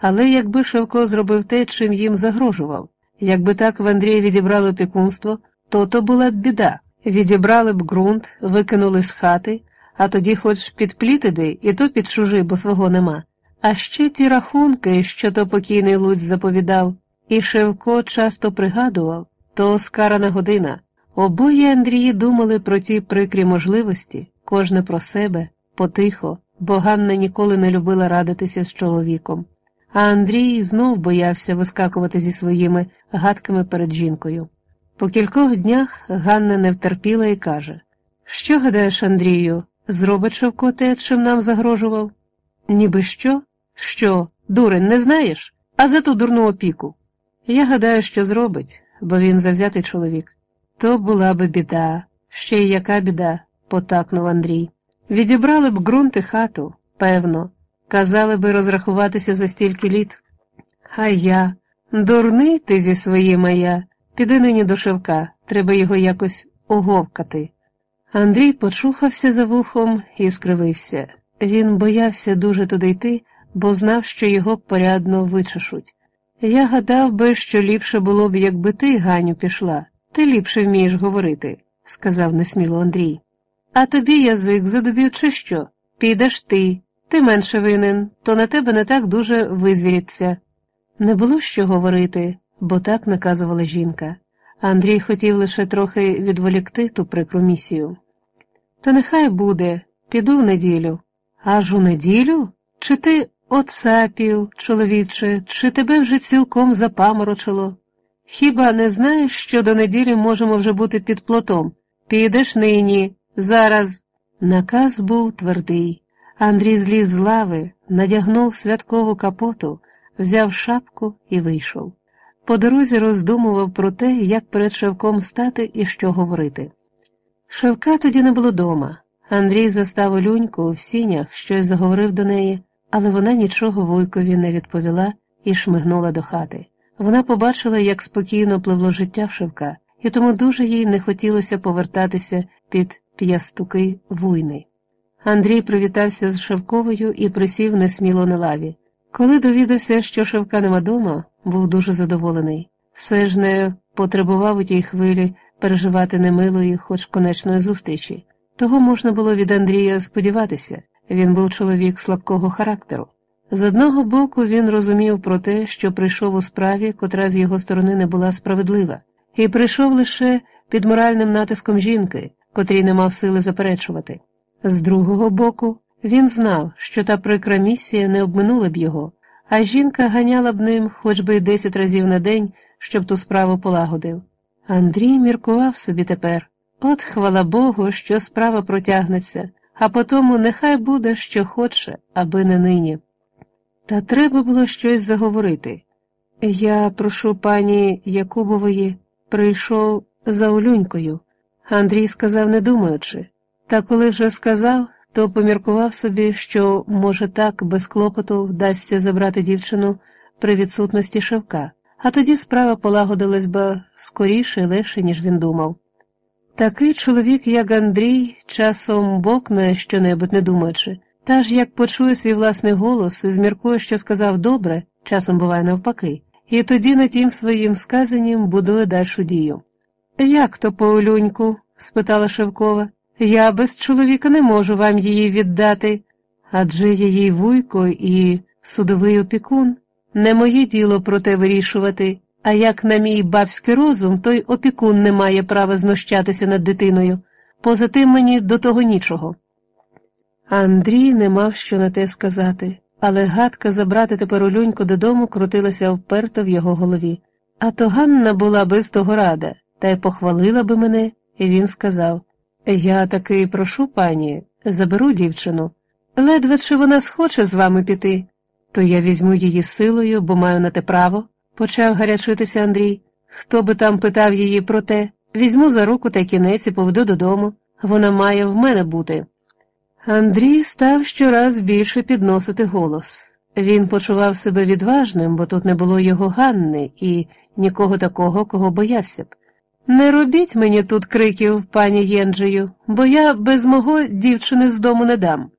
Але якби Шевко зробив те, чим їм загрожував, якби так в Андрія відібрали опікунство, то то була б біда. Відібрали б ґрунт, викинули з хати, а тоді хоч під плітиди, і то під чужий, бо свого нема. А ще ті рахунки, що то покійний Луць заповідав, і Шевко часто пригадував, то скарана година. Обоє Андрії думали про ті прикрі можливості, кожне про себе, потихо, бо Ганна ніколи не любила радитися з чоловіком. А Андрій знов боявся вискакувати зі своїми гадками перед жінкою. По кількох днях Ганна не втерпіла і каже Що гадаєш, Андрію, зробить Шевко те, чим нам загрожував? Ніби що? Що, дурень, не знаєш? А за ту дурну опіку. Я гадаю, що зробить, бо він завзятий чоловік. То була би біда, ще й яка біда, потакнув Андрій. Відібрали б ґрунт і хату, певно, казали би розрахуватися за стільки літ. А я, дурний ти зі своїми я, піди нині до Шевка, треба його якось уговкати. Андрій почухався за вухом і скривився. Він боявся дуже туди йти, бо знав, що його порядно вичешуть. Я гадав би, що ліпше було б, якби ти, Ганю, пішла. Ти ліпше вмієш говорити, сказав несміло Андрій. А тобі язик задубів, чи що? Підеш ти, ти менше винен, то на тебе не так дуже визвіряться. Не було що говорити, бо так наказувала жінка. Андрій хотів лише трохи відволікти ту прикру місію. Та нехай буде, піду в неділю. Аж у неділю? Чи ти оцапів, чоловіче, чи тебе вже цілком запаморочило? Хіба не знаєш, що до неділі можемо вже бути під плотом? Підеш нині, зараз. Наказ був твердий. Андрій зліз з лави, надягнув святкову капоту, взяв шапку і вийшов. По дорозі роздумував про те, як перед Шевком стати і що говорити. Шевка тоді не було дома. Андрій застав Олюньку в сінях, щось заговорив до неї, але вона нічого Вуйкові не відповіла і шмигнула до хати. Вона побачила, як спокійно пливло життя в Шевка, і тому дуже їй не хотілося повертатися під п'ястуки вуйни. Андрій привітався з Шевковою і присів несміло на лаві. Коли довідався, що Шевка нема дома, був дуже задоволений. Все ж не потребував у тій хвилі переживати немилої, хоч конечної зустрічі. Того можна було від Андрія сподіватися він був чоловік слабкого характеру. З одного боку, він розумів про те, що прийшов у справі, котра з його сторони не була справедлива, і прийшов лише під моральним натиском жінки, котрій не мав сили заперечувати. З другого боку, він знав, що та прикра місія не обминула б його, а жінка ганяла б ним хоч би й десять разів на день, щоб ту справу полагодив. Андрій міркував собі тепер от хвала Богу, що справа протягнеться, а потому нехай буде, що хоче, аби не нині. Та треба було щось заговорити. Я прошу пані Якубової, прийшов за Олюнькою. Андрій сказав, не думаючи, та коли вже сказав, то поміркував собі, що, може, так, без клопоту вдасться забрати дівчину при відсутності Шевка, а тоді справа полагодилась би скоріше і легше, ніж він думав. Такий чоловік, як Андрій, часом бокне щонебудь не думаючи, та ж як почує свій власний голос і зміркує, що сказав добре, часом буває навпаки, і тоді на тім своїм сказанням будує дальшу дію. Як то, Паулюньку? спитала Шевкова. Я без чоловіка не можу вам її віддати, адже я їй вуйко і судовий опікун. Не моє діло про те вирішувати, а як на мій бабський розум, той опікун не має права знущатися над дитиною. Поза тим мені до того нічого. Андрій не мав що на те сказати, але гадка забрати тепер Олюньку додому крутилася вперто в його голові. А то Ганна була без того рада, та й похвалила би мене, і він сказав Я таки прошу пані, заберу дівчину. Ледве чи вона схоче з вами піти, то я візьму її силою, бо маю на те право, почав гарячитися Андрій. Хто би там питав її про те, візьму за руку та кінець і поведу додому. Вона має в мене бути. Андрій став щораз більше підносити голос. Він почував себе відважним, бо тут не було його Ганни і нікого такого, кого боявся б. Не робіть мені тут криків, пані Єнджею, бо я без мого дівчини з дому не дам.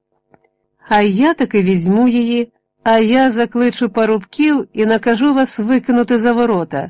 А я таки візьму її, А я закличу парубків і накажу вас викинути за ворота.